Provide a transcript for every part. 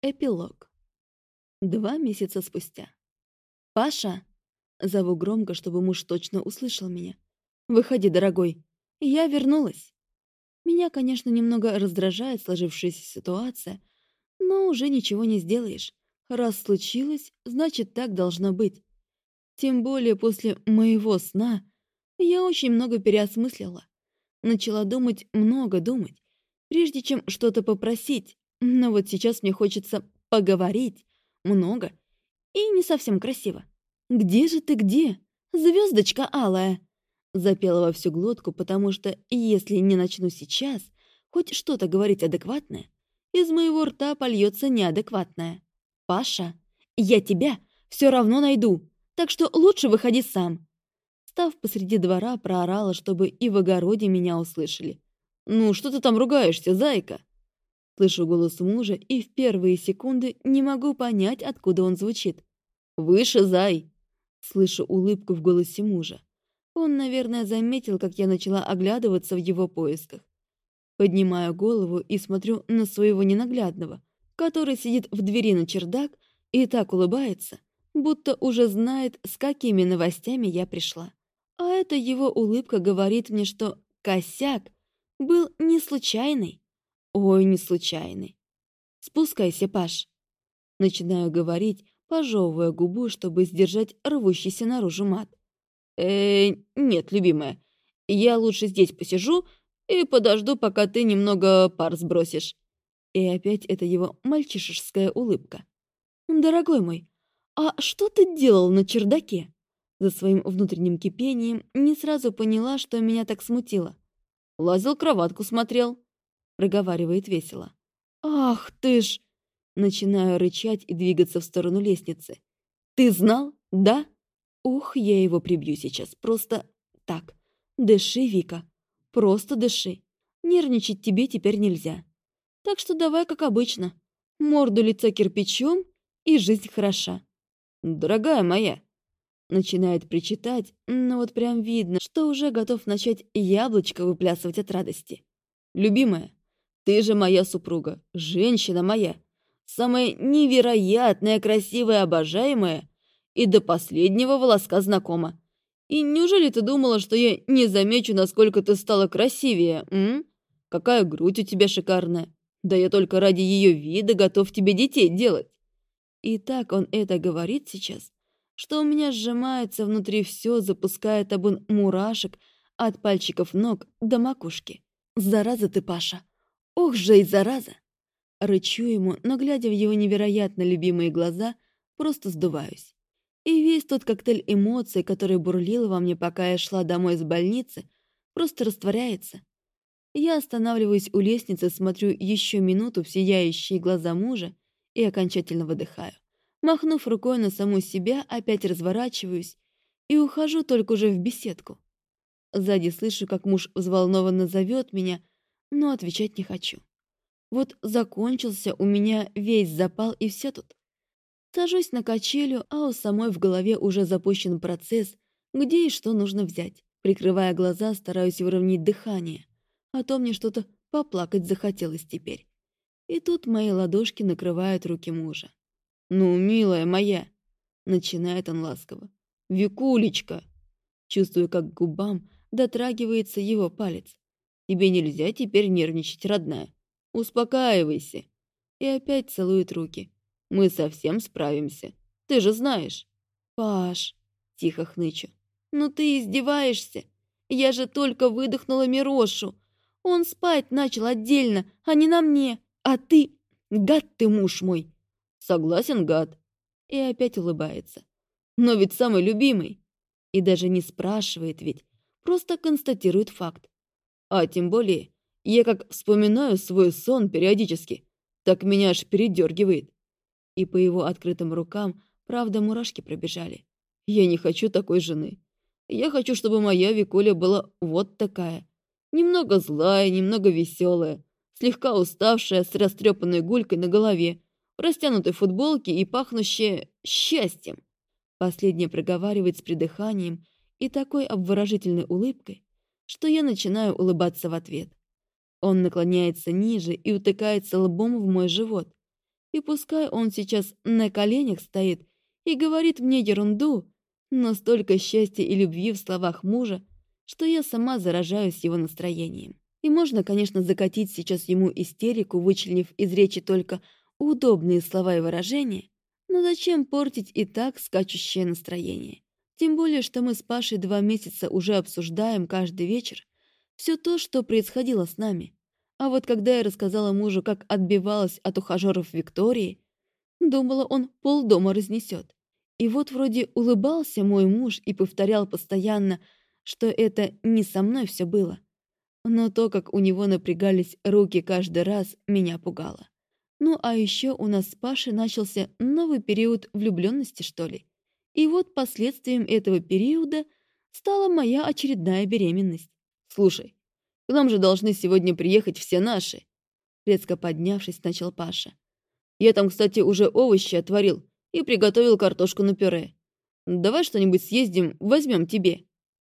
Эпилог. Два месяца спустя. «Паша!» Зову громко, чтобы муж точно услышал меня. «Выходи, дорогой. Я вернулась». Меня, конечно, немного раздражает сложившаяся ситуация, но уже ничего не сделаешь. Раз случилось, значит, так должно быть. Тем более после моего сна я очень много переосмыслила. Начала думать, много думать, прежде чем что-то попросить. Но вот сейчас мне хочется поговорить много и не совсем красиво. «Где же ты, где? Звездочка алая!» Запела во всю глотку, потому что если не начну сейчас хоть что-то говорить адекватное, из моего рта польется неадекватное. «Паша, я тебя все равно найду, так что лучше выходи сам!» Став посреди двора, проорала, чтобы и в огороде меня услышали. «Ну, что ты там ругаешься, зайка?» Слышу голос мужа и в первые секунды не могу понять, откуда он звучит. «Выше, зай!» Слышу улыбку в голосе мужа. Он, наверное, заметил, как я начала оглядываться в его поисках. Поднимаю голову и смотрю на своего ненаглядного, который сидит в двери на чердак и так улыбается, будто уже знает, с какими новостями я пришла. А эта его улыбка говорит мне, что косяк был не случайный. Ой, не случайный. Спускайся, Паш. Начинаю говорить, пожевывая губу, чтобы сдержать рвущийся наружу мат. э нет, любимая, я лучше здесь посижу и подожду, пока ты немного пар сбросишь». И опять это его мальчишеская улыбка. «Дорогой мой, а что ты делал на чердаке?» За своим внутренним кипением не сразу поняла, что меня так смутило. «Лазил кроватку смотрел», — проговаривает весело. «Ах ты ж!» Начинаю рычать и двигаться в сторону лестницы. «Ты знал? Да?» «Ух, я его прибью сейчас. Просто так. Дыши, Вика. Просто дыши. Нервничать тебе теперь нельзя. Так что давай как обычно. Морду лица кирпичом, и жизнь хороша». «Дорогая моя!» Начинает причитать, но вот прям видно, что уже готов начать яблочко выплясывать от радости. «Любимая, ты же моя супруга, женщина моя самая невероятная, красивая, обожаемая и до последнего волоска знакома. И неужели ты думала, что я не замечу, насколько ты стала красивее, м? Какая грудь у тебя шикарная. Да я только ради ее вида готов тебе детей делать. И так он это говорит сейчас, что у меня сжимается внутри все, запуская табун мурашек от пальчиков ног до макушки. Зараза ты, Паша. Ох же и зараза. Рычу ему, но, глядя в его невероятно любимые глаза, просто сдуваюсь. И весь тот коктейль эмоций, который бурлил во мне, пока я шла домой из больницы, просто растворяется. Я останавливаюсь у лестницы, смотрю еще минуту в сияющие глаза мужа и окончательно выдыхаю. Махнув рукой на саму себя, опять разворачиваюсь и ухожу только уже в беседку. Сзади слышу, как муж взволнованно зовет меня, но отвечать не хочу. Вот закончился у меня весь запал и все тут. Сажусь на качелю, а у самой в голове уже запущен процесс, где и что нужно взять. Прикрывая глаза, стараюсь выровнять дыхание. А то мне что-то поплакать захотелось теперь. И тут мои ладошки накрывают руки мужа. «Ну, милая моя!» — начинает он ласково. «Викулечка!» Чувствую, как к губам дотрагивается его палец. «Тебе нельзя теперь нервничать, родная. Успокаивайся. И опять целует руки. Мы совсем справимся. Ты же знаешь. Паш, тихо хнычу. Ну ты издеваешься. Я же только выдохнула Мирошу. Он спать начал отдельно, а не на мне. А ты... Гад ты, муж мой. Согласен, гад. И опять улыбается. Но ведь самый любимый. И даже не спрашивает ведь. Просто констатирует факт. А тем более я как вспоминаю свой сон периодически, так меня аж передергивает. И по его открытым рукам, правда, мурашки пробежали. Я не хочу такой жены. Я хочу, чтобы моя Викуля была вот такая. Немного злая, немного веселая, слегка уставшая, с растрепанной гулькой на голове, в растянутой футболке и пахнущая счастьем. Последнее проговаривает с придыханием и такой обворожительной улыбкой, что я начинаю улыбаться в ответ. Он наклоняется ниже и утыкается лбом в мой живот. И пускай он сейчас на коленях стоит и говорит мне ерунду, но столько счастья и любви в словах мужа, что я сама заражаюсь его настроением. И можно, конечно, закатить сейчас ему истерику, вычленив из речи только удобные слова и выражения, но зачем портить и так скачущее настроение? Тем более, что мы с Пашей два месяца уже обсуждаем каждый вечер все то, что происходило с нами. А вот когда я рассказала мужу, как отбивалась от ухажеров Виктории, думала, он полдома разнесет. И вот вроде улыбался мой муж и повторял постоянно, что это не со мной все было. Но то, как у него напрягались руки каждый раз, меня пугало. Ну а еще у нас с Пашей начался новый период влюбленности, что ли. И вот последствием этого периода стала моя очередная беременность. «Слушай, к нам же должны сегодня приехать все наши», резко поднявшись, начал Паша. «Я там, кстати, уже овощи отварил и приготовил картошку на пюре. Давай что-нибудь съездим, возьмем тебе».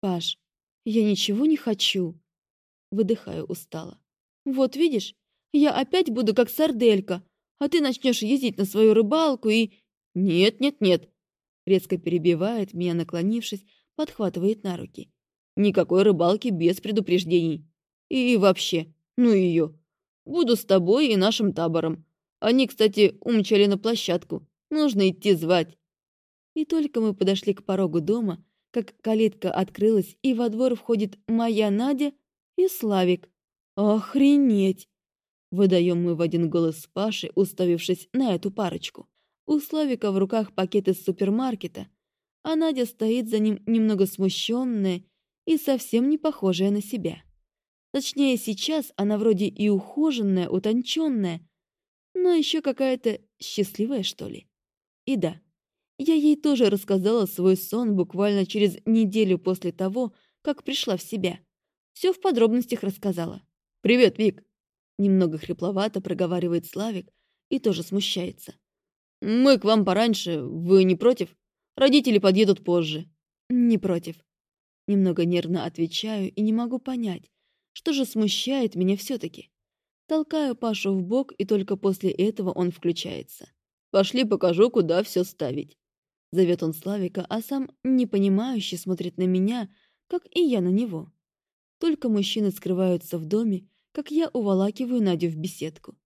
«Паш, я ничего не хочу». Выдыхаю устало. «Вот видишь, я опять буду как сарделька, а ты начнешь ездить на свою рыбалку и...» «Нет, нет, нет!» Резко перебивает меня, наклонившись, подхватывает на руки. «Никакой рыбалки без предупреждений. И вообще, ну ее. Буду с тобой и нашим табором. Они, кстати, умчали на площадку. Нужно идти звать». И только мы подошли к порогу дома, как калитка открылась, и во двор входит моя Надя и Славик. «Охренеть!» Выдаем мы в один голос с Пашей, уставившись на эту парочку. У Славика в руках пакет из супермаркета, а Надя стоит за ним немного смущенная и совсем не похожая на себя. Точнее, сейчас она вроде и ухоженная, утонченная, но еще какая-то счастливая, что ли. И да, я ей тоже рассказала свой сон буквально через неделю после того, как пришла в себя. Все в подробностях рассказала. «Привет, Вик!» Немного хрипловато проговаривает Славик и тоже смущается. «Мы к вам пораньше, вы не против? Родители подъедут позже». «Не против». Немного нервно отвечаю и не могу понять, что же смущает меня все-таки. Толкаю Пашу в бок, и только после этого он включается. «Пошли покажу, куда все ставить». Зовет он Славика, а сам непонимающе смотрит на меня, как и я на него. Только мужчины скрываются в доме, как я уволакиваю Надю в беседку.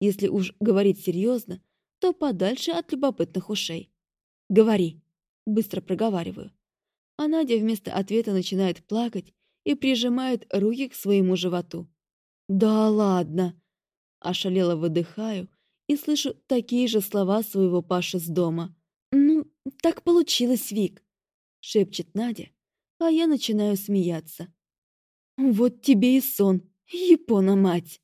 Если уж говорить серьезно, то подальше от любопытных ушей. «Говори», — быстро проговариваю. А Надя вместо ответа начинает плакать и прижимает руки к своему животу. «Да ладно!» Ошалело выдыхаю и слышу такие же слова своего Паши с дома. «Ну, так получилось, Вик», — шепчет Надя, а я начинаю смеяться. «Вот тебе и сон!» Япона, мать!